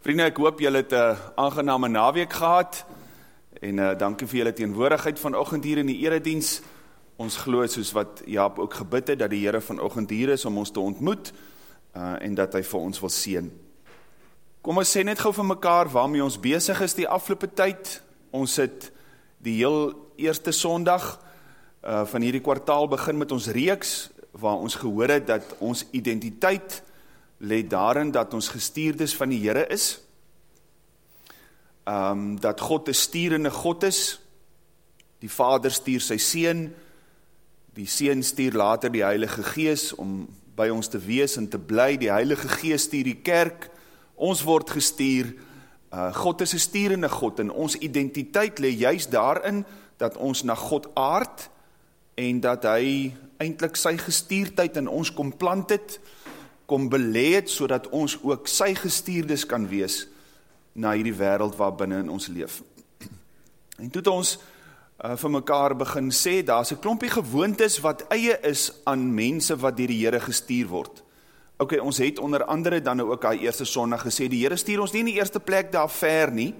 Vriende, ek hoop julle het 'n aangename naweek gehad en uh, dankie vir julle teenwoordigheid vanoggend hier in die erediens. Ons glo soos wat Jaap ook gebid het dat die Here vanoggend hier is om ons te ontmoet uh, en dat hy vir ons wil seën. Kom ons sê net gou vir mekaar waarmee ons besig is die afgelope tyd. Ons het die heel eerste Sondag uh, van hierdie kwartaal begin met ons reeks waar ons gehoor het dat ons identiteit let daarin dat ons gestuurdes van die Here is. Um dat God 'n stuurende God is. Die Vader stuur sy seun. Die seun stuur later die Heilige Gees om by ons te wees en te bly. Die Heilige Gees stuur die kerk. Ons word gestuur. Uh God is 'n stuurende God en ons identiteit lê juis daarin dat ons na God aard en dat hy eintlik sy gestuurdheid in ons kom plant het kom belê het sodat ons ook sy gestuurdes kan wees na hierdie wêreld waar binne in ons leef. En toe het ons uh, vir mekaar begin sê daar's 'n klompie gewoontes wat eie is aan mense wat deur die Here gestuur word. OK, ons het onder andere dan ook daai eerste Sondag gesê die Here stuur ons nie in die eerste plek daar ver nie.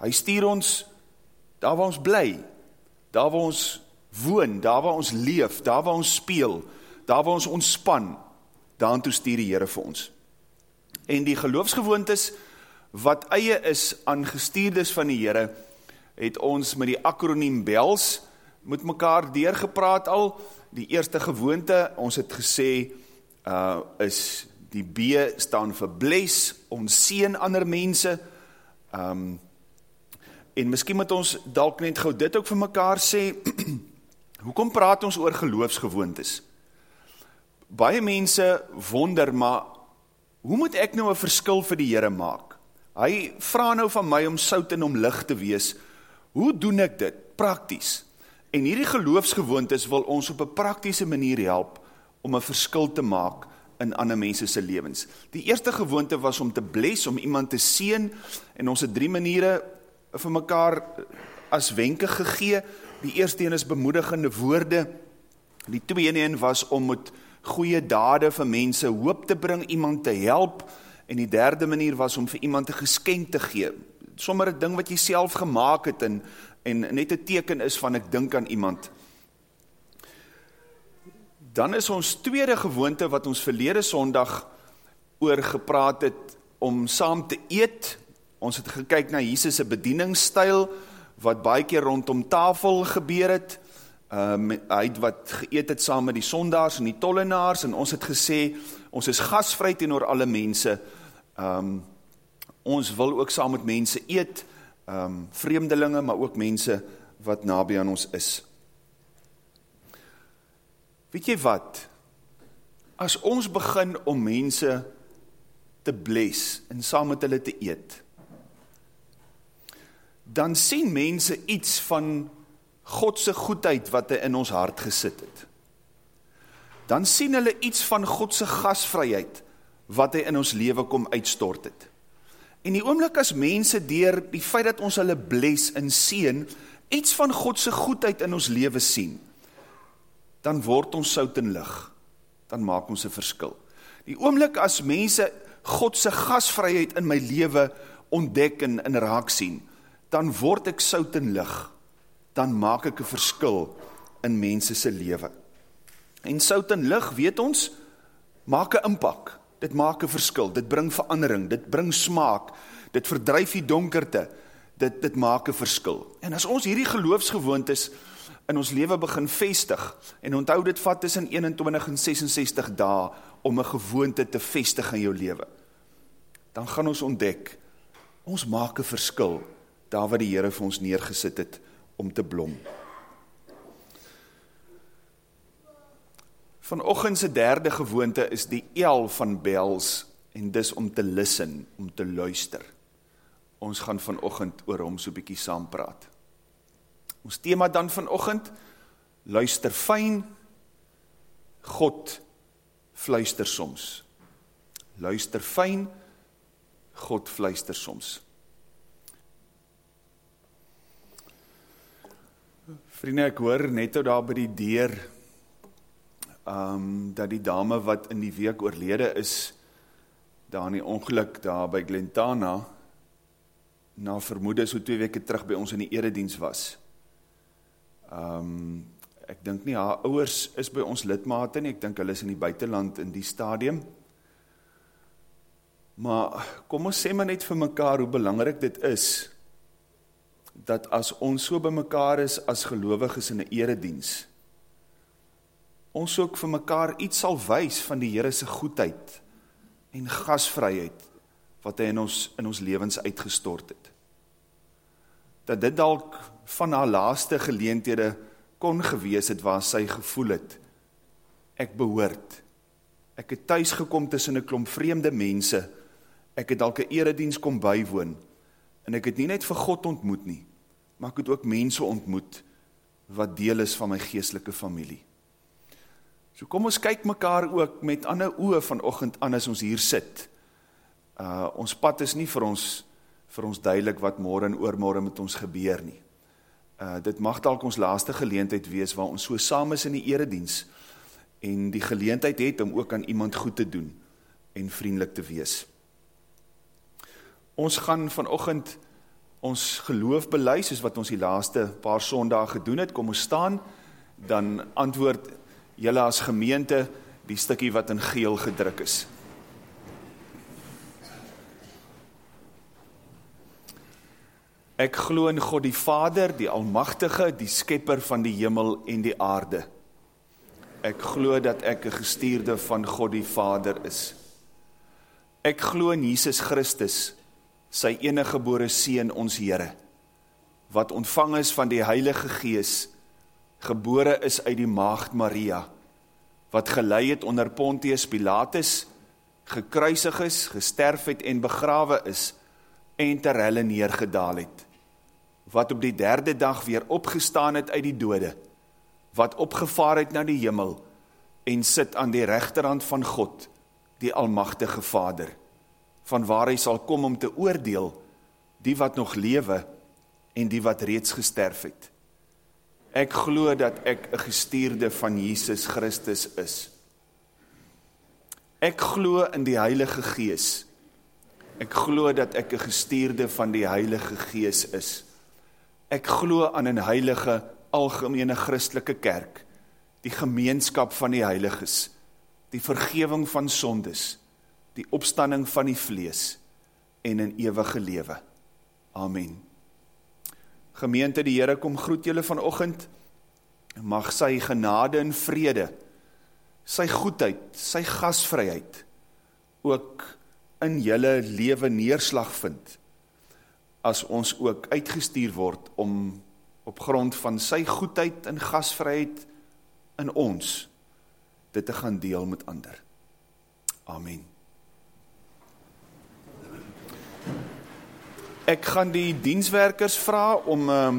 Hy stuur ons daar waar ons bly, daar waar ons woon, daar waar ons leef, daar waar ons speel, daar waar ons ontspan daartoe stuur die Here vir ons. En die geloofsgewoontes wat eie is aan gestuurdes van die Here, het ons met die akroniem BELS met mekaar deurgepraat al. Die eerste gewoonte, ons het gesê uh is die B staan vir bless, ons seën ander mense. Um en miskien moet ons dalk net gou dit ook vir mekaar sê. Hoekom praat ons oor geloofsgewoontes? Baie mense wonder, maar hoe moet ek nou 'n verskil vir die Here maak? Hy vra nou van my om sout en om lig te wees. Hoe doen ek dit prakties? En hierdie geloofsgewoontes wil ons op 'n praktiese manier help om 'n verskil te maak in ander mense se lewens. Die eerste gewoonte was om te bless, om iemand te seën en ons het drie maniere vir mekaar as wenke gegee. Die eerste een is bemoedigende woorde. Die tweede een was om met goeie dade vir mense hoop te bring, iemand te help, en die derde manier was om vir iemand een geskenk te gee, sommer een ding wat jy self gemaakt het, en, en net een teken is van ek dink aan iemand. Dan is ons tweede gewoonte, wat ons verlede sondag oor gepraat het, om saam te eet, ons het gekyk na Jesus' bedieningsstijl, wat baie keer rondom tafel gebeur het, um, hy het wat geëet het saam met die sondaars en die tollenaars, en ons het gesê, ons is gasvry teenoor alle mense, um, ons wil ook saam met mense eet, um, vreemdelinge, maar ook mense wat nabij aan ons is. Weet jy wat, as ons begin om mense te bles en saam met hulle te eet, dan sien mense iets van Godse goedheid wat hy in ons hart gesit het. Dan sien hulle iets van Godse gasvryheid wat hy in ons leven kom uitstort het. En die oomlik as mense dier die feit dat ons hulle bles en sien, iets van Godse goedheid in ons leven sien, dan word ons sout en lig, dan maak ons een verskil. Die oomlik as mense Godse gasvryheid in my leven ontdek en, en raak sien, dan word ek sout en lig, dan maak ek 'n verskil in mense se lewe. En sout en lig, weet ons, maak 'n impak. Dit maak 'n verskil. Dit bring verandering, dit bring smaak. Dit verdryf die donkerte. Dit dit maak 'n verskil. En as ons hierdie geloofsgewoontes in ons lewe begin vestig en onthou dit vat tussen 21 en 66 dae om 'n gewoonte te vestig in jou lewe. Dan gaan ons ontdek ons maak 'n verskil daar waar die Here vir ons neergesit het om te blom. Vanoggend se derde gewoonte is die L van bells en dis om te listen, om te luister. Ons gaan vanoggend oor hom so 'n bietjie saam praat. Ons tema dan vanoggend luister fyn God fluister soms. Luister fyn God fluister soms. Vriende, ek hoor net ou daar by die deur um dat die dame wat in die week oorlede is daar in die ongeluk daar by Glentana, na vermoede so twee weke terug by ons in die erediens was. Um, ek dink nie, haar ouwers is by ons lidmate nie, ek dink hulle is in die buitenland in die stadium. Maar kom ons sê maar net vir mekaar hoe belangrik dit is, dat as ons so by mekaar is as gelovig is in die erediens, ons ook vir mekaar iets sal wys van die Heerese goedheid en gasvryheid wat hy in ons, in ons levens uitgestort het. Dat dit dalk van haar laaste geleenthede kon gewees het waar sy gevoel het, ek behoort, ek het thuis gekom tussen een klomp vreemde mense, ek het dalk een eredienst kom bywoon, en ek het nie net vir God ontmoet nie, maar ek het ook mense ontmoet, wat deel is van my geestelike familie. So kom ons kyk mekaar ook met ander oe vanochtend aan as ons hier sit. Uh, ons pad is nie vir ons, vir ons duidelik wat morgen en oormorgen met ons gebeur nie. Uh, dit mag dalk ons laaste geleentheid wees waar ons so saam is in die erediens en die geleentheid het om ook aan iemand goed te doen en vriendelik te wees. Ons gaan vanochtend ons geloof beluis, soos wat ons die laaste paar sondag gedoen het, kom ons staan, dan antwoord julle as gemeente die stukkie wat in geel gedruk is. Ek glo in God die Vader, die Almachtige, die Skepper van die hemel en die aarde. Ek glo dat ek een gestuurde van God die Vader is. Ek glo in Jesus Christus, sy enige gebore Seen ons Heere, wat ontvang is van die Heilige Gees, gebore is uit die maagd Maria, wat gelei het onder Pontius Pilatus, gekruisig is, gesterf het en begrawe is, en ter helle neergedaal het, wat op die derde dag weer opgestaan het uit die dode, wat opgevaar het na die hemel, en sit aan die rechterhand van God, die almachtige Vader, van waar hy sal kom om te oordeel, die wat nog lewe, en die wat reeds gesterf het. Ek glo dat ek een gestuurde van Jesus Christus is. Ek glo in die Heilige Gees. Ek glo dat ek een gestuurde van die Heilige Gees is. Ek glo aan een heilige, algemene christelike kerk, die gemeenskap van die heiliges, die vergeving van sondes, die opstanding van die vlees en een eeuwige lewe. Amen. Gemeente, die Heere kom groet julle vanochtend, mag sy genade en vrede, sy goedheid, sy gasvryheid, ook in julle leven neerslag vind, as ons ook uitgestuur word om op grond van sy goedheid en gasvryheid in ons dit te gaan deel met ander. Amen. Ek gaan die dienswerkers vraag om um,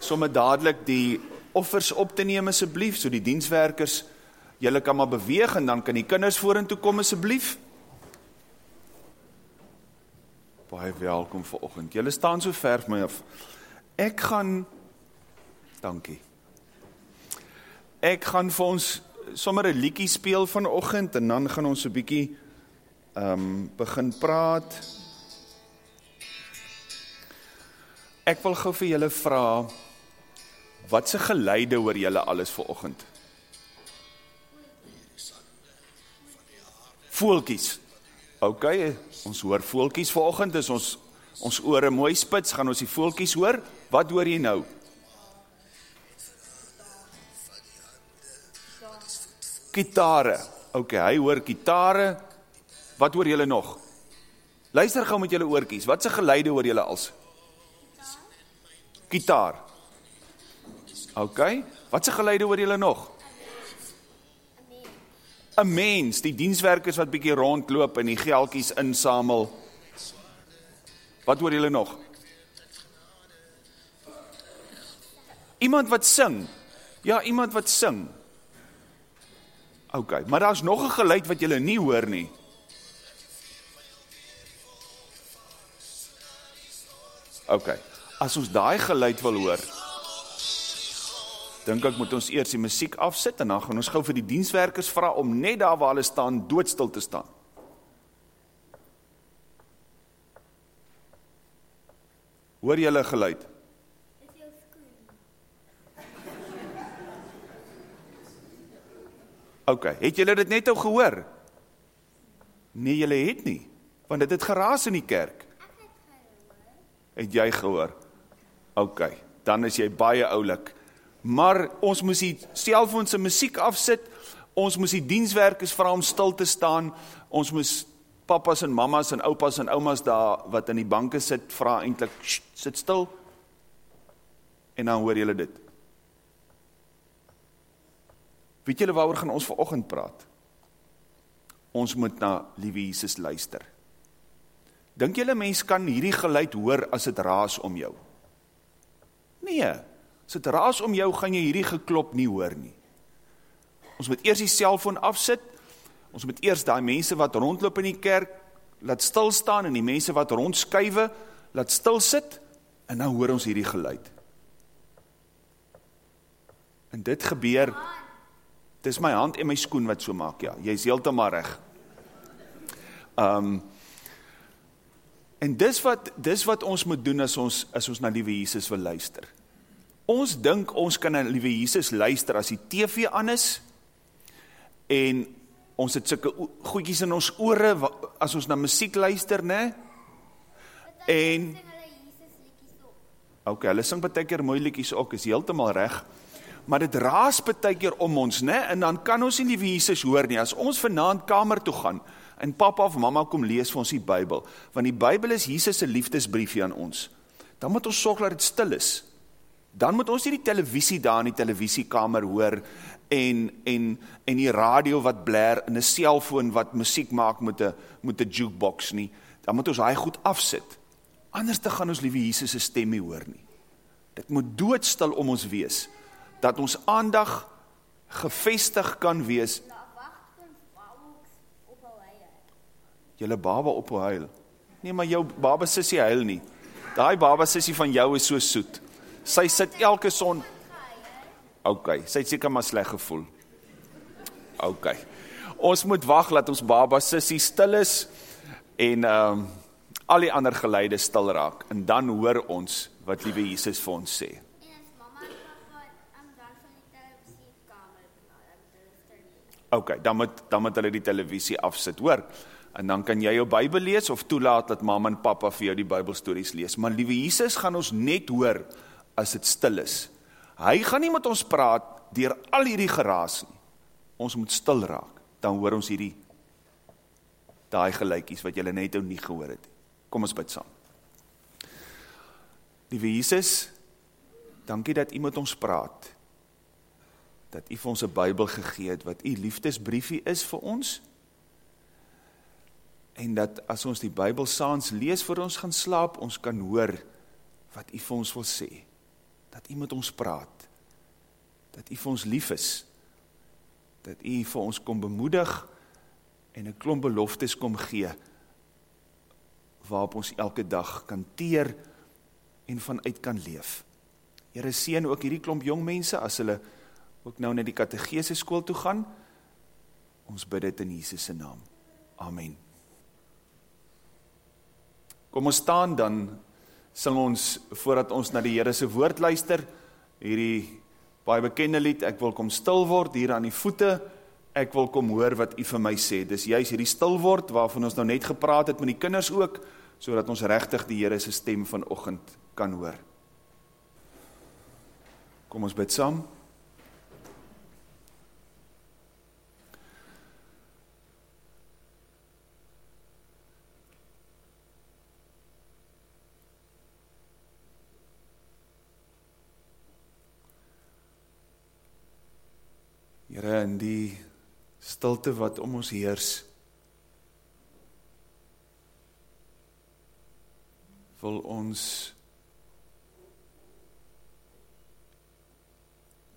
somme dadelijk die offers op te neem asjeblief, so die dienswerkers, jylle kan maar beweeg en dan kan die kinders voor en toe kom asjeblief. Baie welkom vir ochend, jylle staan so ver my af. Ek gaan, dankie, ek gaan vir ons sommer een liekie speel van ochend en dan gaan ons so bykie um, begin praat, Ek wil gou vir julle vra wat se geleide oor julle alles vir oggend? Voeltjies. OK, ons hoor voeltjies vanoggend, is ons ons ore mooi spits, gaan ons die voeltjies hoor? Wat hoor jy nou? Gitare. OK, hy hoor gitare. Wat hoor julle nog? Luister gou met julle oortjies. Wat se geleide hoor julle als? Gitaar. OK. Wat se geluide hoor julle nog? 'n Mens, die dienswerkers wat bietjie rondloop en die geldjies insamel. Wat hoor julle nog? Iemand wat sing. Ja, iemand wat sing. OK, maar daar's nog 'n geluid wat julle nie hoor nie. OK as ons daai geluid wil hoor, dink ek moet ons eers die musiek afsit en dan gaan ons gou vir die dienswerkers vra om net daar waar hulle staan doodstil te staan. Hoor julle geluid? Is jou skoen. OK, het julle dit net nou gehoor? Nee, julle het nie, want dit het geraas in die kerk. Ek het gehoor. Het jy gehoor? OK, dan is jy baie oulik. Maar ons moes die selfoon se musiek afsit. Ons moes die dienswerkers vra om stil te staan. Ons moes pappas en mammas en oupas en oumas daar wat in die banke sit vra eintlik sit stil. En dan hoor julle dit. Weet julle waaroor gaan ons vanoggend praat? Ons moet na liewe Jesus luister. Dink julle mens kan hierdie geluid hoor as dit raas om jou? Nee. As dit raas om jou, gaan jy hierdie geklop nie hoor nie. Ons moet eers die selfoon afsit. Ons moet eers daai mense wat rondloop in die kerk laat stil staan en die mense wat rondskuive laat stil sit en dan hoor ons hierdie geluid. En dit gebeur Dis my hand en my skoen wat so maak, ja. Jy's heeltemal reg. Um En dis wat dis wat ons moet doen as ons as ons na liewe Jesus wil luister. Ons dink ons kan na liewe Jesus luister as die TV aan is en ons het sulke goedjies in ons ore as ons na musiek luister, né? En op. okay, hulle sing baie keer mooi liedjies ook, is heeltemal reg. Maar dit raas baie keer om ons, né? En dan kan ons nie liewe Jesus hoor nie. As ons vanaand kamer toe gaan en pappa of mamma kom lees vir ons die Bybel, want die Bybel is Jesus se liefdesbriefie aan ons. Dan moet ons sorg dat dit stil is dan moet ons nie die televisie daar in die televisiekamer hoor en en en die radio wat blaar en 'n selfoon wat musiek maak met 'n met 'n jukebox nie. Dan moet ons daai goed afsit. Anders te gaan ons liewe Jesus se stem nie hoor nie. Dit moet doodstil om ons wees dat ons aandag gefestig kan wees. Eie. Julle baba op huil. Nee, maar jou baba sussie huil nie. Daai baba sussie van jou is so soet. Sy sit elke son OK, sy het seker maar sleg gevoel. OK. Ons moet wag dat ons baba sussie stil is en ehm um, al die ander geluide stil raak en dan hoor ons wat liewe Jesus vir ons sê. OK, dan moet dan moet hulle die televisie afsit, hoor? En dan kan jy jou Bybel lees of toelaat dat mamma en pappa vir jou die Bybelstories lees. Maar liewe Jesus gaan ons net hoor as dit stil is. Hy gaan nie met ons praat deur al hierdie geraas nie. Ons moet stil raak. Dan hoor ons hierdie daai geluitjies wat jy net nou nie gehoor het nie. Kom ons bid saam. Liewe Jesus, dankie dat U met ons praat. Dat U vir ons 'n Bybel gegee het wat U liefdesbriefie is vir ons. En dat as ons die Bybel saans lees voor ons gaan slaap, ons kan hoor wat U vir ons wil sê. Dat U met ons praat. Dat U vir ons lief is. Dat U vir ons kom bemoedig en 'n klomp beloftes kom gee waarop ons elke dag kan teer en vanuit kan leef. Here seën ook hierdie klomp jong mense as hulle ook nou na die katedrese skool toe gaan. Ons bid dit in Jesus se naam. Amen. Kom ons staan dan sing ons voordat ons na die Here se woord luister hierdie baie bekende lied ek wil kom stil word hier aan die voete. Ek wil kom hoor wat u vir my sê. Dis juis hierdie stil word waarvan ons nou net gepraat het met die kinders ook sodat ons regtig die Here se stem vanoggend kan hoor. Kom ons bid saam Here in die stilte wat om ons heers wil ons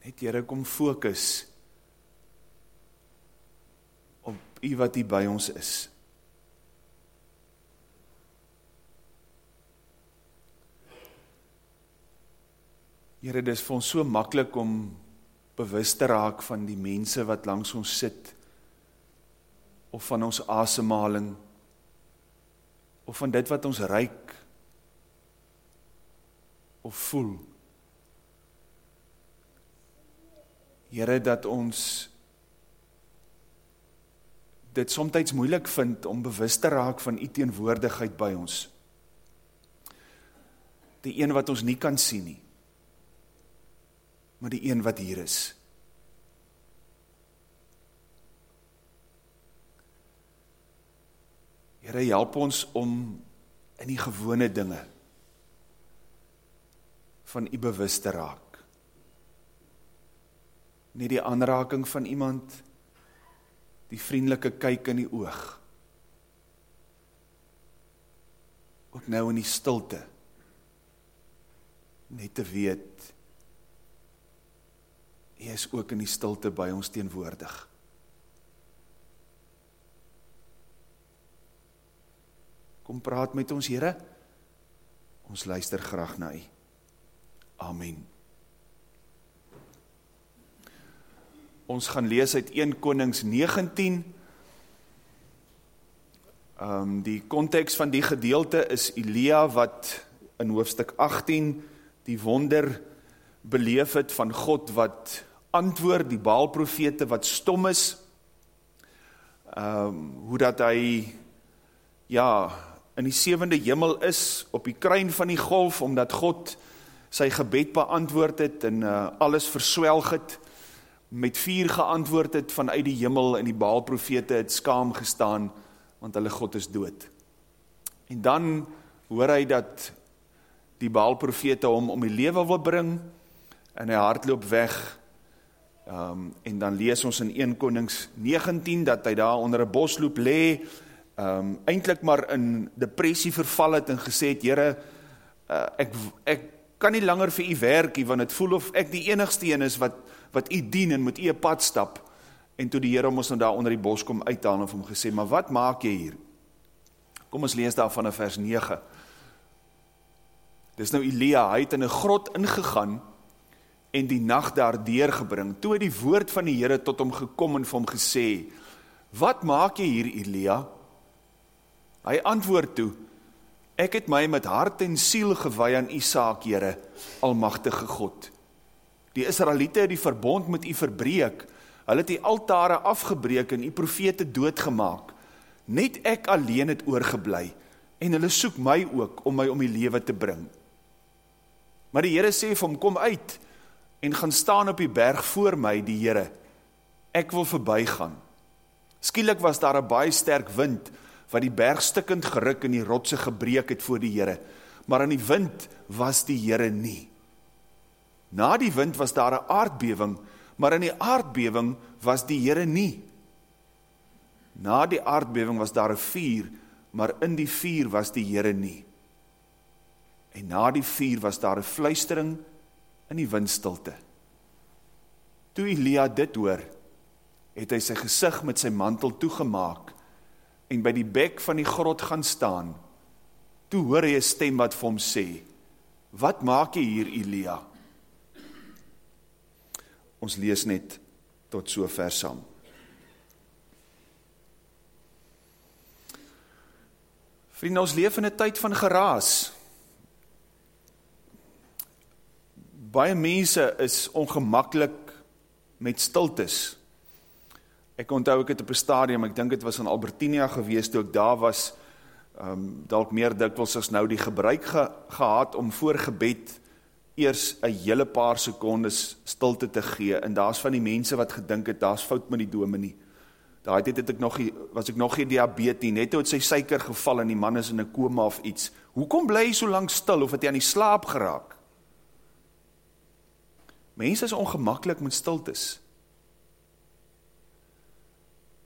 net Here kom fokus op U wat hier by ons is. Here, dis vir ons so maklik om bewus te raak van die mense wat langs ons sit of van ons asemhaling of van dit wat ons ruik of voel. Here dat ons dit soms moeilik vind om bewus te raak van u teenwoordigheid by ons. Die een wat ons nie kan sien nie. Maar die een wat hier is. Here help ons om in die gewone dinge van u bewus te raak. Nie die aanraking van iemand die vriendelike kyk in die oog. Ook nou in die stilte net te weet hy is ook in die stilte by ons teenwoordig. Kom praat met ons Here. Ons luister graag na U. Amen. Ons gaan lees uit 1 Konings 19. Ehm um, die konteks van die gedeelte is Elia wat in hoofstuk 18 die wonder beleef het van God wat antwoord die Baalprofete wat stom is. Ehm um, hoe dat hy ja, in die sewende hemel is op die kruin van die golf omdat God sy gebed beantwoord het en uh, alles verswelg het met vuur geantwoord het vanuit die hemel en die Baalprofete het skaam gestaan want hulle God is dood. En dan hoor hy dat die Baalprofete hom om die lewe wil bring en hy hardloop weg. Um, en dan lees ons in 1 Konings 19 dat hy daar onder 'n bosloop lê, um eintlik maar in depressie verval het en gesê het: "Here, uh, ek ek kan nie langer vir u werk nie want dit voel of ek die enigste een is wat wat u dien en moet u 'n pad stap. En toe die Here hom ons nou daar onder die bos kom uithaal en hom gesê, "Maar wat maak jy hier?" Kom ons lees daar van 'n vers 9. Dis nou Elia, hy het in 'n grot ingegaan en die nag daar deurgebring. Toe het die woord van die Here tot hom gekom en vir hom gesê, "Wat maak jy hier, Elia?" Hy antwoord toe, "Ek het my met hart en siel gewy aan U saak, Here, almagtige God." Die Israeliete het die verbond met u verbreek. Hulle het die altare afgebreek en u profete doodgemaak. Net ek alleen het oorgebly en hulle soek my ook om my om die lewe te bring. Maar die Here sê vir hom kom uit en gaan staan op die berg voor my die Here. Ek wil verbygaan. Skielik was daar 'n baie sterk wind wat die berg stukkend geruk en die rotse gebreek het voor die Here. Maar in die wind was die Here nie. Na die wind was daar 'n aardbewing, maar in die aardbewing was die Here nie. Na die aardbewing was daar 'n vuur, maar in die vuur was die Here nie. En na die vuur was daar 'n fluistering in die windstilte. Toe Elia dit hoor, het hy sy gesig met sy mantel toegemaak en by die bek van die grot gaan staan. Toe hoor hy 'n stem wat vir hom sê: "Wat maak jy hier, Elia?" Ons lees net tot so ver saam. Vriende, ons leef in 'n tyd van geraas. Baie mense is ongemaklik met stiltes. Ek onthou ek het op 'n stadium, ek dink dit was in Albertinia gewees toe ek daar was, ehm um, dalk meer dikwels as nou die gebruik ge, gehad om voor gebed eers 'n hele paar sekondes stilte te gee en daar's van die mense wat gedink het daar's fout met die dominee. Daai tyd het ek nog was ek nog nie diabetes net toe het sy suiker geval en die man is in 'n koma of iets. Hoekom bly hy so lank stil of het hy aan die slaap geraak? Mense is ongemaklik met stiltes.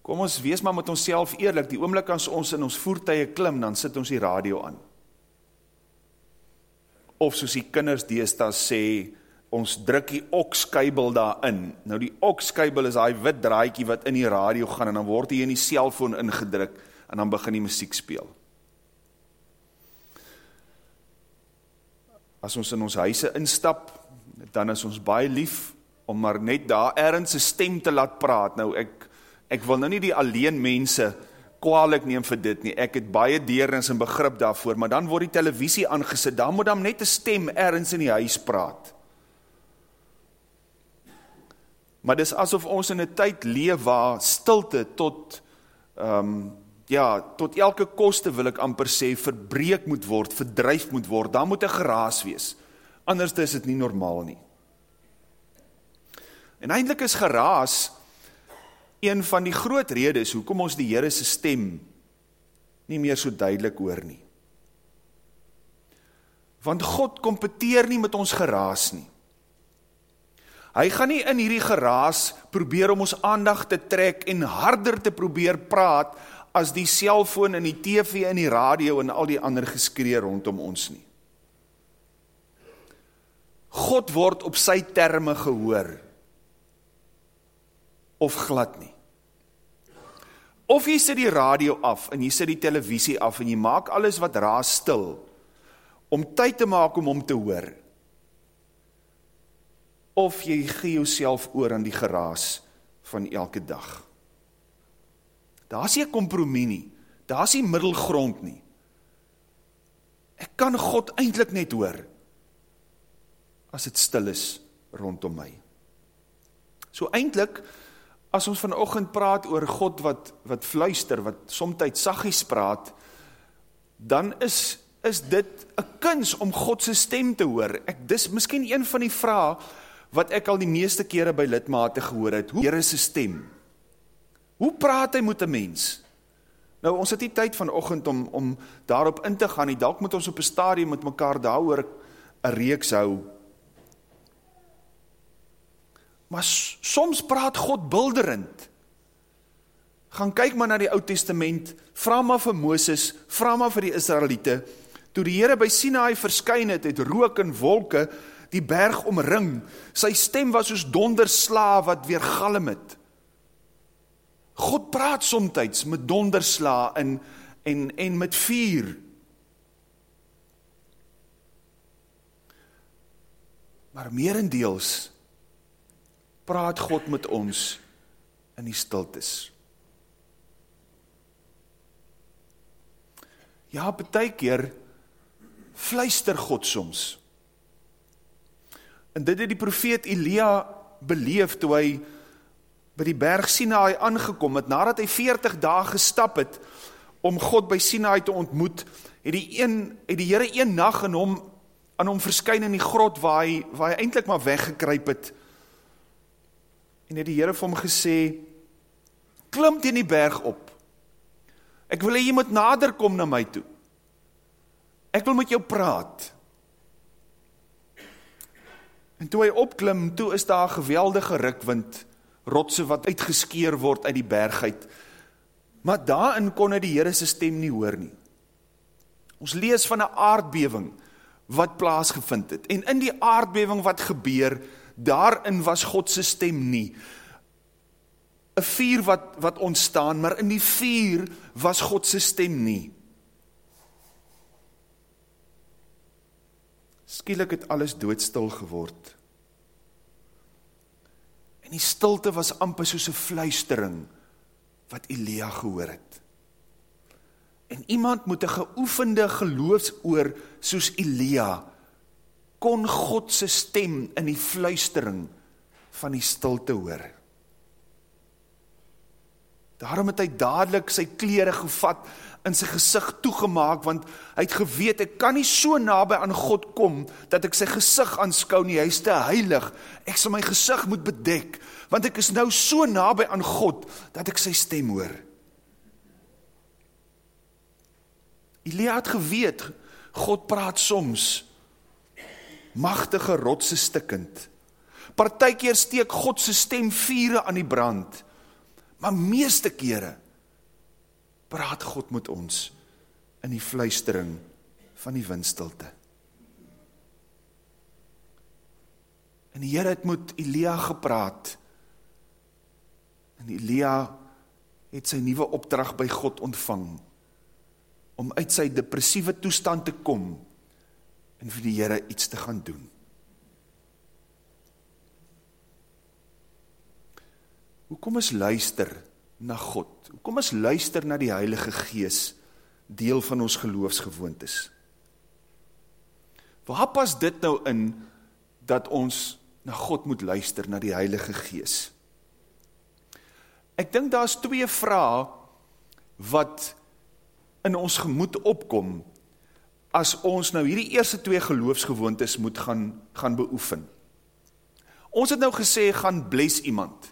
Kom ons wees maar met onsself eerlik, die oomblik as ons in ons voertuie klim, dan sit ons die radio aan of soos die kinders deesdae sê, ons druk die okskuibel daarin. Nou die okskuibel is daai wit draadjie wat in die radio gaan en dan word hy in die selfoon ingedruk en dan begin die musiek speel. As ons in ons huise instap, dan is ons baie lief om maar net daar ergens 'n stem te laat praat. Nou ek ek wil nou nie die alleen mense kwalijk neem vir dit nie. Ek het baie deernis en begrip daarvoor, maar dan word die televisie aangesit, dan moet dan net een stem ergens in die huis praat. Maar dis asof ons in een tyd leef waar stilte tot, um, ja, tot elke koste wil ek amper sê, verbreek moet word, verdrijf moet word, dan moet een geraas wees. Anders is het nie normaal nie. En eindelijk is geraas een van die groot redes, hoekom ons die Heerese stem nie meer so duidelik hoor nie. Want God competeer nie met ons geraas nie. Hy gaan nie in hierdie geraas probeer om ons aandag te trek en harder te probeer praat as die cellfoon en die tv en die radio en al die ander geskree rondom ons nie. God word op sy terme gehoor of glad nie. Of jy sit die radio af en jy sit die televisie af en jy maak alles wat raas stil om tyd te maak om hom te hoor. Of jy gee jouself oor aan die geraas van elke dag. Daar is nie kompromie nie. Daar is nie middelgrond nie. Ek kan God eindelijk net hoor as het stil is rondom my. So eindelijk, as ons vanochtend praat oor God wat, wat fluister, wat somtijd sagies praat, dan is, is dit een kins om Godse stem te hoor. Ek, dis miskien een van die vraag wat ek al die meeste kere by lidmate gehoor het. Hoe is sy stem? Hoe praat hy met een mens? Nou, ons het die tyd vanochtend om, om daarop in te gaan, die dalk moet ons op een stadium met mekaar daar oor een reeks hou, Maar soms praat God bilderend. Gaan kyk maar na die Oud Testament, vra maar vir Mooses, vra maar vir die Israeliete. Toe die Here by Sinaai verskyn het, het rook en wolke die berg omring. Sy stem was soos donderslaa wat weer galm het. God praat soms met donderslaa en en en met vuur. Maar meerendeels praat God met ons in die stiltes. Ja, betekeer, fluister God soms. En dit het die profeet Elia beleef toe hy by die berg Sinaai aangekom het, nadat hy 40 dae gestap het om God by Sinaai te ontmoet, het die, een, het die Heere een nacht in hom, aan hom verskyn in die grot waar hy, waar hy eindelijk maar weggekryp het, en het die Heere vir hom gesê, klim teen die berg op, ek wil jy moet nader kom na my toe, ek wil met jou praat, en toe hy opklim, toe is daar geweldige rukwind, rotse wat uitgeskeer word uit die berg uit, maar daarin kon hy die Heere sy stem nie hoor nie, ons lees van een aardbeving, wat plaasgevind het, en in die aardbeving wat gebeur, daarin was Godse stem nie. Een vier wat, wat ontstaan, maar in die vier was Godse stem nie. Skielik het alles doodstil geword. En die stilte was amper soos een fluistering wat Elia gehoor het. En iemand moet een geoefende geloofsoor soos Elia kon God se stem in die fluistering van die stilte hoor. Daarom het hy dadelik sy klere gevat in sy gezicht toegemaak, want hy het geweet, ek kan nie so nabij aan God kom, dat ek sy gezicht aanskou nie, hy is te heilig, ek sal my gezicht moet bedek, want ek is nou so nabij aan God, dat ek sy stem hoor. Elia het geweet, God praat soms, machtige rotse stikkend. Partijkeer steek Godse stem vieren aan die brand, maar meeste kere praat God met ons in die fluistering van die windstilte. En die Heer het met Elia gepraat, en Elia het sy nieuwe opdracht by God ontvang, om uit sy depressieve toestand te kom, en vir die Here iets te gaan doen. Hoekom is luister na God? Hoekom is luister na die Heilige Gees deel van ons geloofsgewoontes? Waar pas dit nou in dat ons na God moet luister, na die Heilige Gees? Ek dink daar is twee vraag wat in ons gemoed opkom as ons nou hierdie eerste twee geloofsgewoontes moet gaan, gaan beoefen. Ons het nou gesê, gaan bless iemand.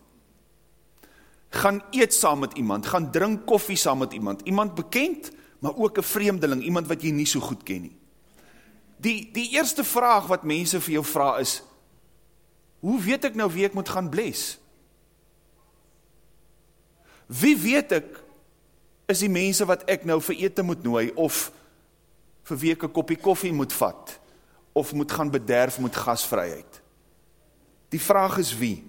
Gaan eet saam met iemand, gaan drink koffie saam met iemand. Iemand bekend, maar ook een vreemdeling, iemand wat jy nie so goed ken nie. Die, die eerste vraag wat mense vir jou vraag is, hoe weet ek nou wie ek moet gaan bless? Wie weet ek is die mense wat ek nou vir ete moet nooi, of vir wie ek een kopie koffie moet vat, of moet gaan bederf met gasvryheid. Die vraag is wie?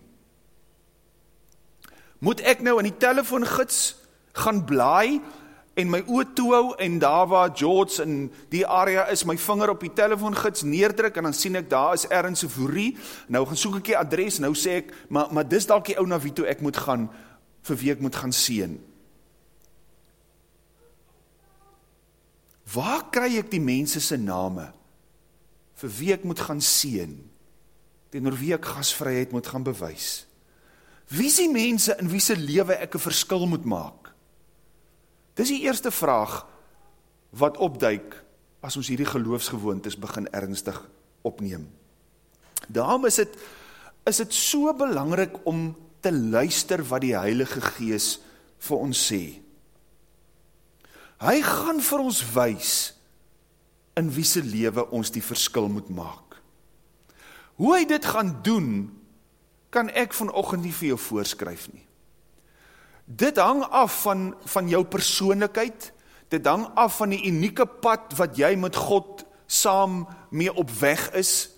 Moet ek nou in die telefoongids gaan blaai, en my oot toehou, en daar waar George in die area is, my vinger op die telefoongids neerdruk, en dan sien ek, daar is ergens een voorie, nou gaan soek ek die adres, nou sê ek, maar, maar dis dalk die ou na wie toe ek moet gaan, vir wie ek moet gaan sien. Waar kry ek die mense se name vir wie ek moet gaan seën? Teenoor wie ek gasvryheid moet gaan bewys? Wie is die mense in wie se lewe ek 'n verskil moet maak? Dis die eerste vraag wat opduik as ons hierdie geloofsgewoontes begin ernstig opneem. Daarom is dit is dit so belangrik om te luister wat die Heilige Gees vir ons sê. Hy gaan vir ons wys in wie se lewe ons die verskil moet maak. Hoe hy dit gaan doen, kan ek vanoggend nie vir jou voorskryf nie. Dit hang af van van jou persoonlikheid, dit hang af van die unieke pad wat jy met God saam mee op weg is.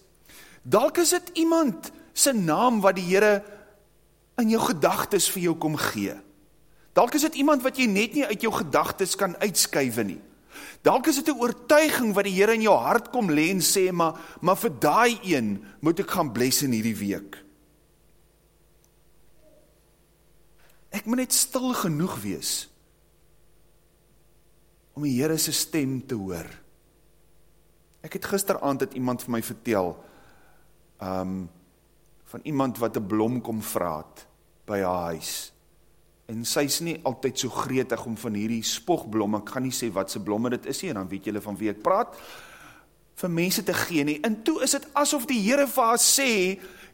Dalk is dit iemand se naam wat die Here in jou gedagtes vir jou kom gee. Dalk is dit iemand wat jy net nie uit jou gedagtes kan uitskuive nie. Dalk is dit 'n oortuiging wat die Here in jou hart kom lê en sê maar maar vir daai een moet ek gaan bless in hierdie week. Ek moet net stil genoeg wees om die Here se stem te hoor. Ek het gisteraand het iemand vir my vertel um van iemand wat 'n blom kom vra het by haar huis en sy is nie altyd so gretig om van hierdie spogblom, ek gaan nie sê wat se blomme dit is nie, en dan weet julle van wie ek praat, vir mense te gee nie, en toe is het asof die Heere vir haar sê,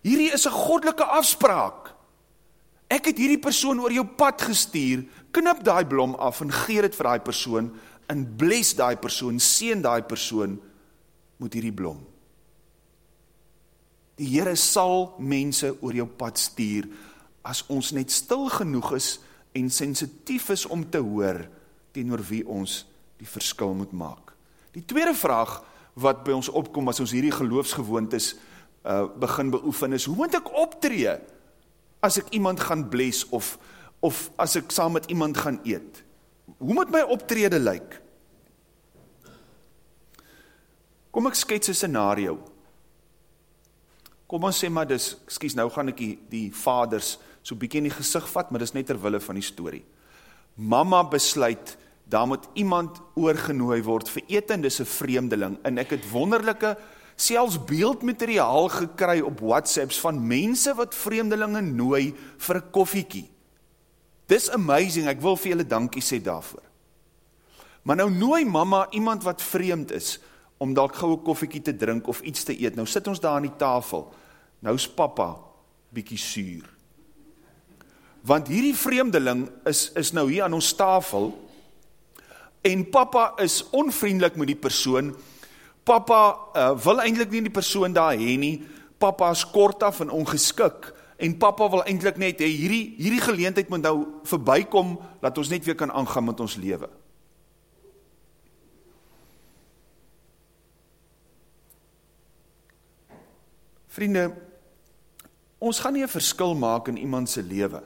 hierdie is een goddelike afspraak, ek het hierdie persoon oor jou pad gestuur, knip die blom af, en geer het vir die persoon, en bles die persoon, seen die persoon, moet hierdie blom. Die Heere sal mense oor jou pad stuur, as ons net stil genoeg is en sensitief is om te hoor teenoor wie ons die verskil moet maak. Die tweede vraag wat by ons opkom as ons hierdie geloofsgewoontes uh, begin beoefen is, hoe moet ek optree as ek iemand gaan bless of, of as ek saam met iemand gaan eet? Hoe moet my optrede lyk? Kom ek skets een scenario. Kom ons sê maar dis, skies nou gaan ek die, die vaders so bykie in die gezicht vat, maar dis net terwille van die story. Mama besluit, daar moet iemand oorgenooi word vir eten, dis een vreemdeling, en ek het wonderlijke, selfs beeldmateriaal gekry op whatsapps van mense wat vreemdelinge nooi vir een koffiekie. Dis amazing, ek wil vir julle dankie sê daarvoor. Maar nou nooi mama iemand wat vreemd is, om dalk gauw een koffiekie te drink of iets te eet. Nou sit ons daar aan die tafel, nou is papa bykie suur want hierdie vreemdeling is, is nou hier aan ons tafel, en papa is onvriendelik met die persoon, papa uh, wil eindelijk nie die persoon daar heen nie, papa is kort af en ongeskik, en papa wil eindelijk net, hey, hierdie, hierdie geleentheid moet nou voorbijkom, dat ons net weer kan aangaan met ons leven. Vriende, ons gaan nie een verskil maak in iemandse leven,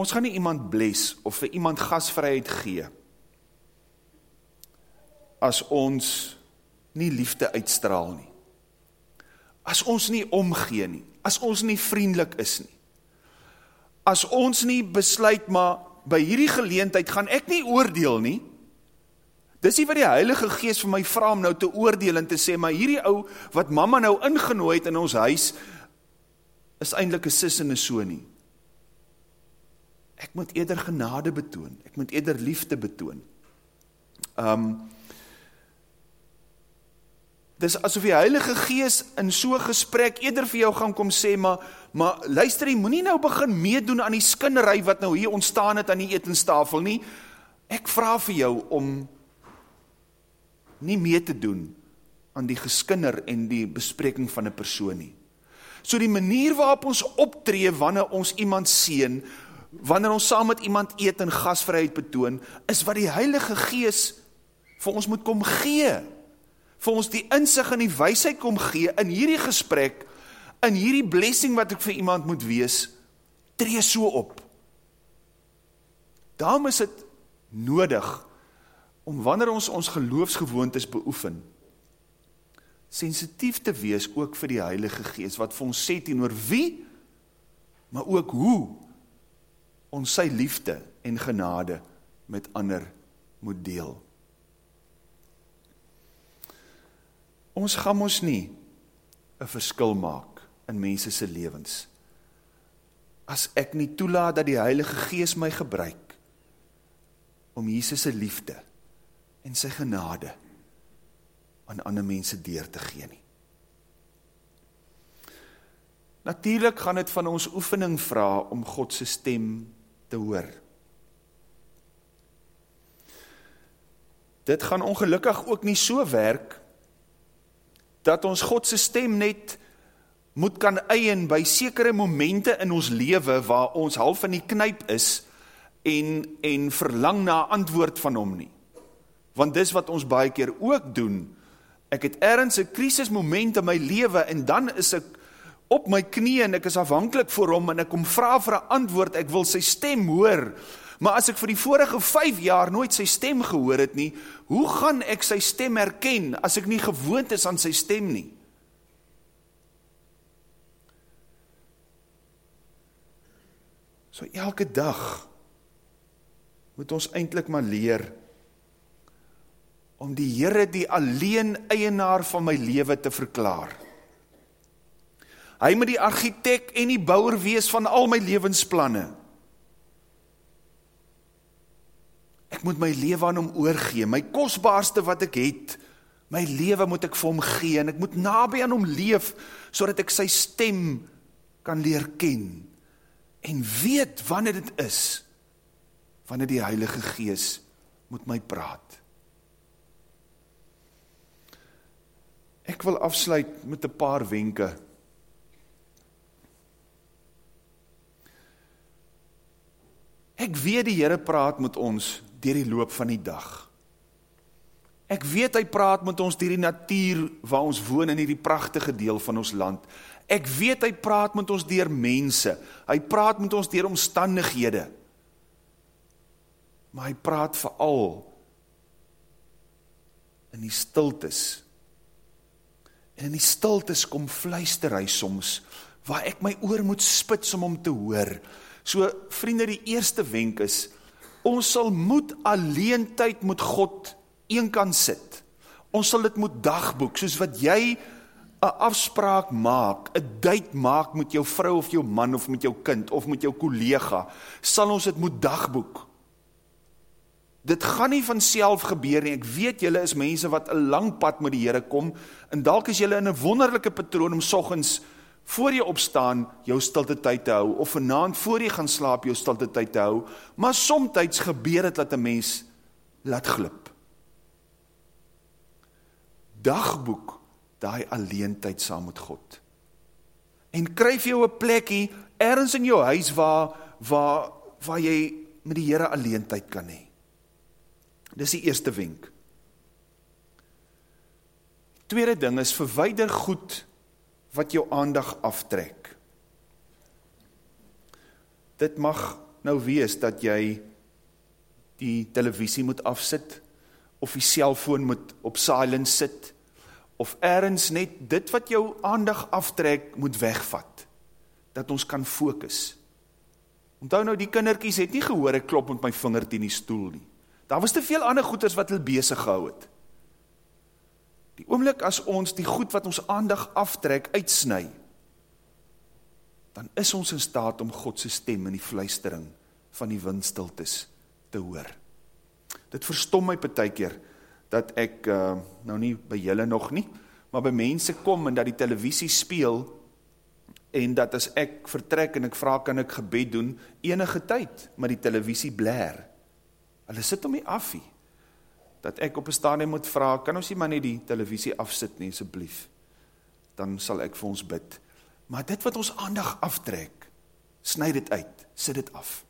Ons gaan nie iemand bless of vir iemand gasvryheid gee as ons nie liefde uitstraal nie. As ons nie omgee nie, as ons nie vriendelik is nie. as ons nie besluit maar by hierdie geleentheid gaan ek nie oordeel nie. Dis nie wat die Heilige Gees vir my vra om nou te oordeel en te sê maar hierdie ou wat mamma nou ingenooi het in ons huis is eintlik 'n sis en 'n so nie. Ek moet eerder genade betoon. Ek moet eerder liefde betoon. Um Dis asof die Heilige Gees in so 'n gesprek eerder vir jou gaan kom sê, maar maar luister jy, moenie nou begin meedoen aan die skinnery wat nou hier ontstaan het aan die etenstafel nie. Ek vra vir jou om nie mee te doen aan die geskinder en die bespreking van 'n persoon nie. So die manier waarop ons optree wanneer ons iemand seën, wanneer ons saam met iemand eet en gasvryheid betoon, is wat die Heilige Gees vir ons moet kom gee vir ons die insig en die wysheid kom gee in hierdie gesprek, in hierdie blessing wat ek vir iemand moet wees, tree so op. Daarom is dit nodig om wanneer ons ons geloofsgewoontes beoefen, sensitief te wees ook vir die Heilige Gees wat vir ons sê teenoor wie, maar ook hoe ons sy liefde en genade met ander moet deel. Ons gaan ons nie 'n verskil maak in mense se lewens as ek nie toelaat dat die Heilige Gees my gebruik om Jesus se liefde en sy genade aan ander mense deur te gee nie. Natuurlik gaan dit van ons oefening vra om God se stem te hoor. Dit gaan ongelukkig ook nie so werk dat ons God se stem net moet kan eien by sekere momente in ons lewe waar ons half in die knyp is en en verlang na antwoord van hom nie. Want dis wat ons baie keer ook doen. Ek het ergens 'n krisismoment in my lewe en dan is ek op my knieë en ek is afhanklik vir hom en ek kom vra vir 'n antwoord. Ek wil sy stem hoor. Maar as ek vir die vorige 5 jaar nooit sy stem gehoor het nie, hoe gaan ek sy stem herken as ek nie gewoond is aan sy stem nie? So elke dag moet ons eintlik maar leer om die Here die alleen eienaar van my lewe te verklaar. Hy moet die argitek en die bouer wees van al my lewensplanne. Ek moet my lewe aan hom oorgee, my kosbaarste wat ek het, my lewe moet ek vir hom gee en ek moet naby aan hom leef sodat ek sy stem kan leer ken en weet wanneer dit is wanneer die Heilige Gees met my praat. Ek wil afsluit met 'n paar wenke. Ek weet die Here praat met ons deur die loop van die dag. Ek weet hy praat met ons deur die natuur waar ons woon in hierdie pragtige deel van ons land. Ek weet hy praat met ons deur mense. Hy praat met ons deur omstandighede. Maar hy praat veral in die stiltes. En in die stiltes kom fluister hy soms waar ek my oor moet spits om hom te hoor. So vriende, die eerste wenk is Ons sal moet alleen tyd met God eenkant sit. Ons sal dit moet dagboek, soos wat jy 'n afspraak maak, 'n date maak met jou vrou of jou man of met jou kind of met jou kollega, sal ons dit moet dagboek. Dit gaan nie van self gebeur nie. Ek weet julle is mense wat 'n lang pad met die Here kom en dalk is julle in 'n wonderlike patroon om soggens voor jy opstaan jou stilte tyd te hou of vanaand voor jy gaan slaap jou stilte tyd te hou, maar soms gebeur dit dat 'n mens laat glip. Dagboek daai alleen tyd saam met God. En kry vir jou 'n plekkie ergens in jou huis waar waar waar jy met die Here alleen tyd kan hê. Dis die eerste wenk. Tweede ding is verwyder goed wat jou aandag aftrek. Dit mag nou wees dat jy die televisie moet afsit of die selfoon moet op silent sit of ergens net dit wat jou aandag aftrek moet wegvat dat ons kan fokus. Onthou nou, die kindertjies het nie gehoor, ek klop met my vinger teen die stoel nie. Daar was te veel ander goeders wat hulle bezig gehou het. Die oomlik as ons die goed wat ons aandag aftrek, uitsnui, dan is ons in staat om Godse stem in die fluistering van die windstiltes te hoor. Dit verstom my betekeer, dat ek, uh, nou nie by julle nog nie, maar by mense kom en dat die televisie speel, en dat as ek vertrek en ek vraag, kan ek gebed doen, enige tyd, maar die televisie blaar. Hulle sit om die afie, dat ek op een stadium moet vraag, kan ons nie maar nie die televisie afsit nie, asjeblief, dan sal ek vir ons bid. Maar dit wat ons aandag aftrek, snijd dit uit, sit dit af.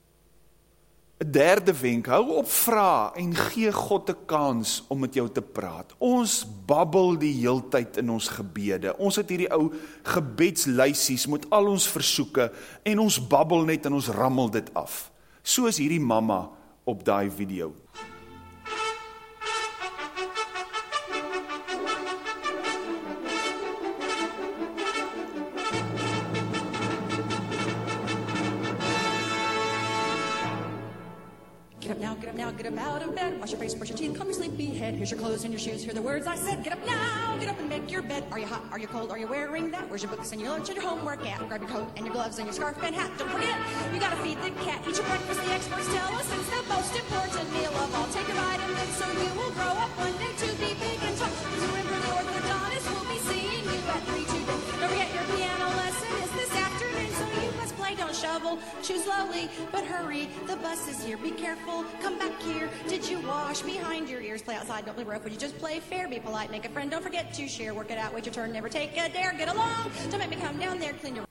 Een derde wenk, hou op vraag en gee God een kans om met jou te praat. Ons babbel die heel tyd in ons gebede. Ons het hierdie ou gebedsluisies met al ons versoeken en ons babbel net en ons rammel dit af. Soos hierdie mama op die video. Your shoes. Hear the words I said. Get up now, get up and make your bed. Are you hot? Are you cold? Are you wearing that? Where's your books and your lunch and your homework at? Grab your coat and your gloves and your scarf and hat. Don't forget, you gotta feed the cat. Eat your breakfast. The experts tell us it's the most important meal of all. Take a vitamin so you will grow up one Shovel. Choose slowly, but hurry. The bus is here. Be careful. Come back here. Did you wash behind your ears? Play outside. Don't play rough. Would you just play fair? Be polite. Make a friend. Don't forget to share. Work it out. Wait your turn. Never take a dare. Get along. Don't make me come down there. Clean your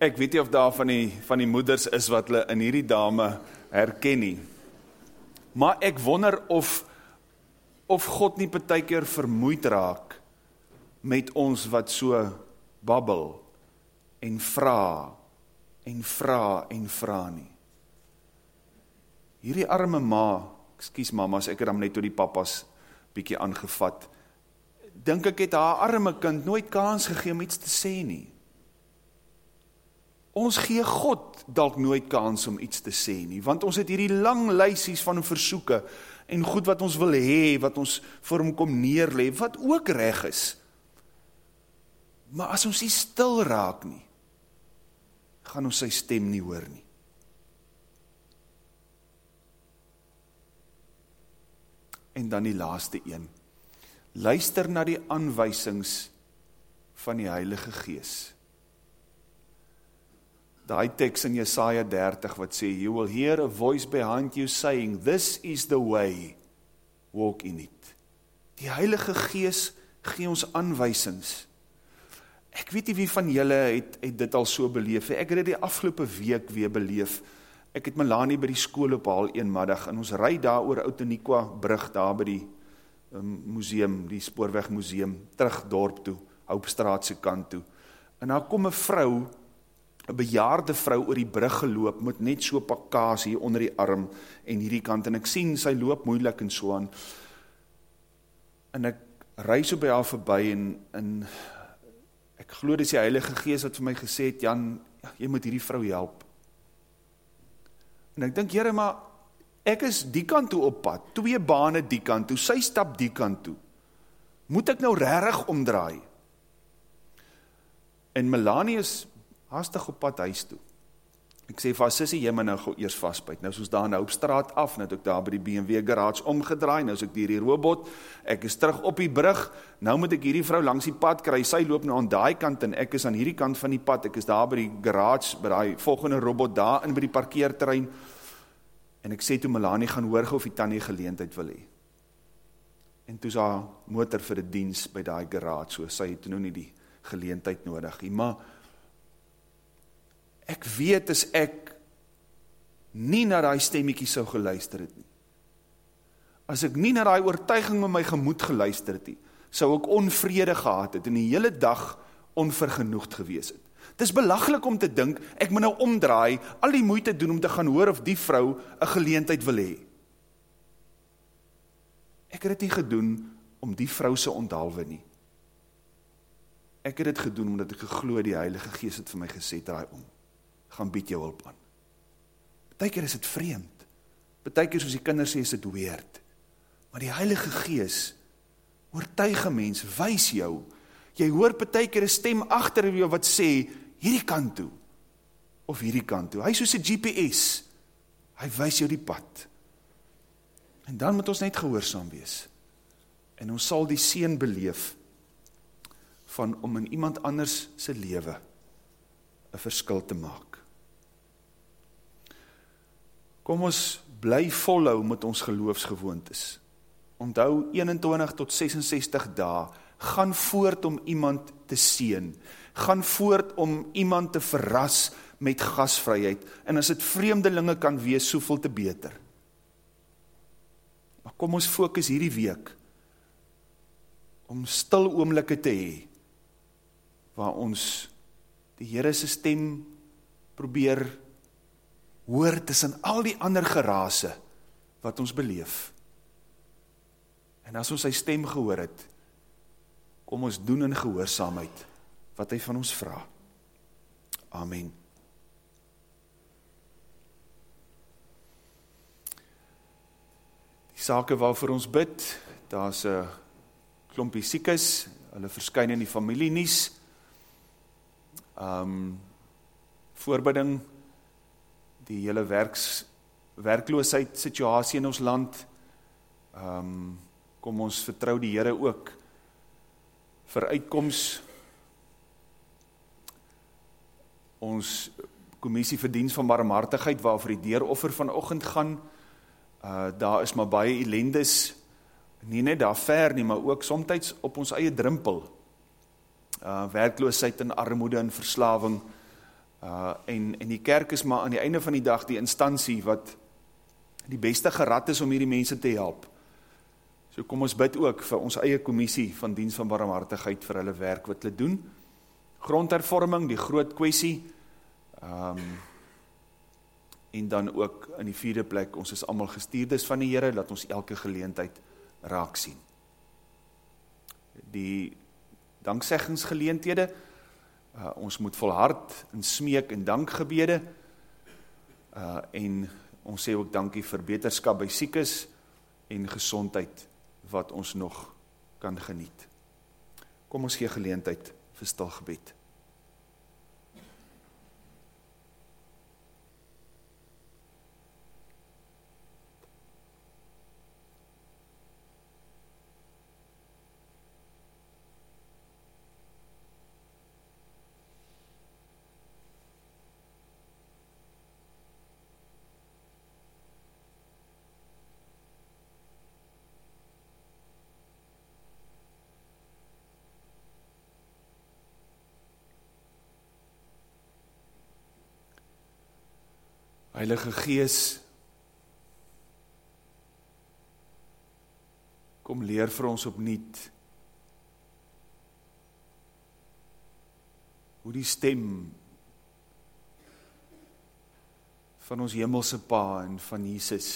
Ek weet nie of daar van die, van die moeders is wat hulle in hierdie dame herken nie. Maar ek wonder of, of God nie betekeer vermoeid raak met ons wat so babbel en vraag en vra en vra nie. Hierdie arme ma, excuse mamas, ek het hom net door die papas bykie aangevat, dink ek het haar arme kind nooit kans gegeen om iets te sê nie. Ons gee God dalk nooit kans om iets te sê nie, want ons het hierdie lang lysies van versoeke en goed wat ons wil hee, wat ons vir hom kom neerlee, wat ook reg is. Maar as ons nie stil raak nie, gaan ons sy stem nie hoor nie. En dan die laaste een. Luister na die aanwysings van die Heilige Gees. Daai teks in Jesaja 30 wat sê you will hear a voice behind you saying this is the way walk in it. Die Heilige Gees gee ons aanwysings. Ek weet nie wie van julle het, het dit al so beleef, ek het dit die afgelopen week weer beleef, ek het Melanie by die school ophaal eenmiddag, en ons rijd daar oor Oudeniqua brug, daar by die um, museum, die spoorwegmuseum, terug dorp toe, Hoopstraatse kant toe, en daar kom een vrou, een bejaarde vrou oor die brug geloop, met net so pakkaas hier onder die arm, en hierdie kant, en ek sien, sy loop moeilik en so aan, en ek reis op by haar voorbij, en, en Ek glo dis die Heilige Gees wat vir my gesê het, Jan, jy moet hierdie vrou help. En ek dink, Here, maar ek is die kant toe op pad, twee bane die kant toe, sy stap die kant toe. Moet ek nou regtig omdraai? En Melanie is haastig op pad huis toe. Ek sê vir haar sussie, jy moet nou gou eers vasbyt. Nou soos daar nou op straat af, nou het ek daar by die BMW garage omgedraai, nou is ek hier die robot. Ek is terug op die brug. Nou moet ek hierdie vrou langs die pad kry. Sy loop nou aan daai kant en ek is aan hierdie kant van die pad. Ek is daar by die garage, by daai volgende robot daar in by die parkeerterrein. En ek sê toe Melanie gaan hoor gou of die tannie geleentheid wil hê. En toe is haar motor vir 'n die diens by daai garage, so sy het nou nie die geleentheid nodig nie, maar ek weet as ek nie na die stemmiekie sou geluister het nie, as ek nie na die oortuiging met my gemoed geluister het nie, sou ek onvrede gehad het en die hele dag onvergenoegd gewees het. Het is belaglik om te dink, ek moet nou omdraai, al die moeite doen om te gaan hoor of die vrou een geleentheid wil hee. Ek het het nie gedoen om die vrou se onthalwe nie. Ek het het gedoen omdat ek gegloed die Heilige Geest het vir my gesê, draai om gaan bied jou hulp aan. Partykeer is dit vreemd. Partykeer soos die kinders sê is dit weird. Maar die Heilige Gees oortuig 'n mens, wys jou. Jy hoor partykeer 'n stem agter jou wat sê hierdie kant toe of hierdie kant toe. Hy soos 'n GPS. Hy wys jou die pad. En dan moet ons net gehoorsaam wees. En ons sal die seën beleef van om in iemand anders se lewe 'n verskil te maak. Kom ons bly volhou met ons geloofsgewoontes. Onthou 21 tot 66 dae gaan voort om iemand te seën. Gaan voort om iemand te verras met gasvryheid en as dit vreemdelinge kan wees, soveel te beter. Maar kom ons fokus hierdie week om stil oomblikke te hê waar ons die Here se stem probeer hoor tussen al die ander gerase wat ons beleef. En as ons sy stem gehoor het, kom ons doen in gehoorsaamheid wat hy van ons vra. Amen. Die sake waarvoor ons bid, daar's 'n klompie siekes, hulle verskyn in die familie nuus. Um voorbidding die hele werks werkloosheid situasie in ons land. Um kom ons vertrou die Here ook vir uitkoms ons kommissie vir diens van barmhartigheid waarvoor die deuroffer vanoggend gaan uh daar is maar baie ellendes nie net daar ver nie maar ook soms op ons eie drempel uh werkloosheid en armoede en verslawing uh en en die kerk is maar aan die einde van die dag die instansie wat die beste gerad is om hierdie mense te help. So kom ons bid ook vir ons eie kommissie van diens van barmhartigheid vir hulle werk wat hulle doen. Grondhervorming, die groot kwessie. Ehm um, en dan ook in die vierde plek, ons is almal gestuurdes van die Here, laat ons elke geleentheid raak sien. Die dankseggingsgeleenthede, uh, ons moet volhard in smeek en dankgebede, uh, en ons sê ook dankie vir beterskap by siekes en gezondheid wat ons nog kan geniet. Kom ons gee geleentheid vir stilgebed. Heilige Gees kom leer vir ons opnuut hoe die stem van ons hemelse Pa en van Jesus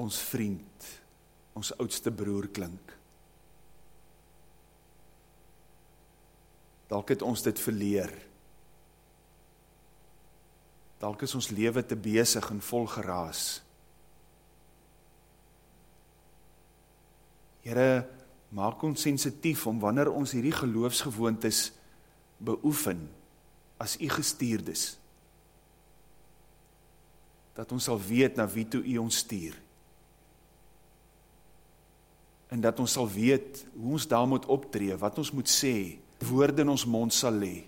ons vriend ons oudste broer klink. Dalk het ons dit verleer Dalk is ons lewe te besig en vol geraas. Here, maak ons sensitief om wanneer ons hierdie geloofsgewoontes beoefen as u gestuurdes dat ons sal weet na wie toe u ons stuur. En dat ons sal weet hoe ons daar moet optree, wat ons moet sê, woorde in ons mond sal lê.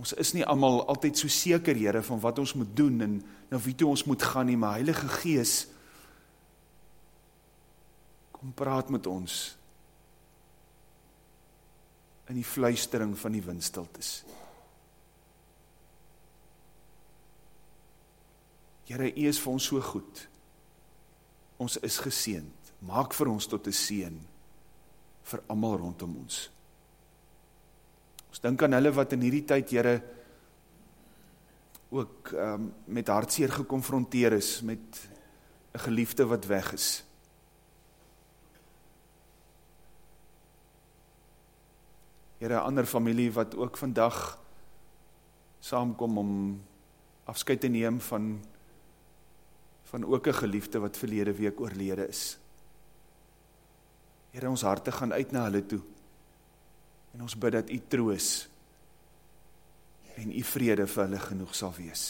Ons is nie allemaal altyd so seker, Heere, van wat ons moet doen en na wie toe ons moet gaan nie, maar Heilige Gees, kom praat met ons in die fluistering van die windstiltes. Heere, U is vir ons so goed. Ons is geseend. Maak vir ons tot 'n seën vir almal rondom ons. Ons dink aan hulle wat in hierdie tyd, Here, ook um, met hartseer gekonfronteer is, met een geliefde wat weg is. Here, een ander familie wat ook vandag saamkom om afskeid te neem van van ook 'n geliefde wat verlede week oorlede is. Here, ons harte gaan uit na hulle toe. En ons bid dat U troos en U vrede vir hulle genoeg sal wees.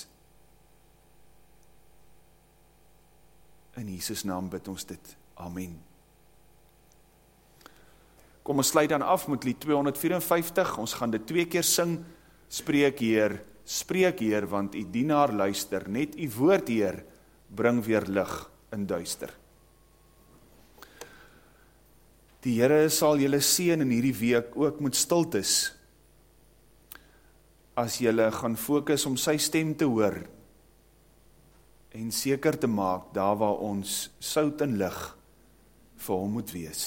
In Jesus naam bid ons dit. Amen. Kom ons sluit dan af met lied 254. Ons gaan dit twee keer sing. Spreek Heer, spreek Heer, want U dienaar luister. Net U woord Heer bring weer lig in duister. Die Here sal julle seën in hierdie week ook met stiltes. As julle gaan fokus om sy stem te hoor en seker te maak daar waar ons sout en lig vir hom moet wees.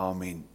Amen.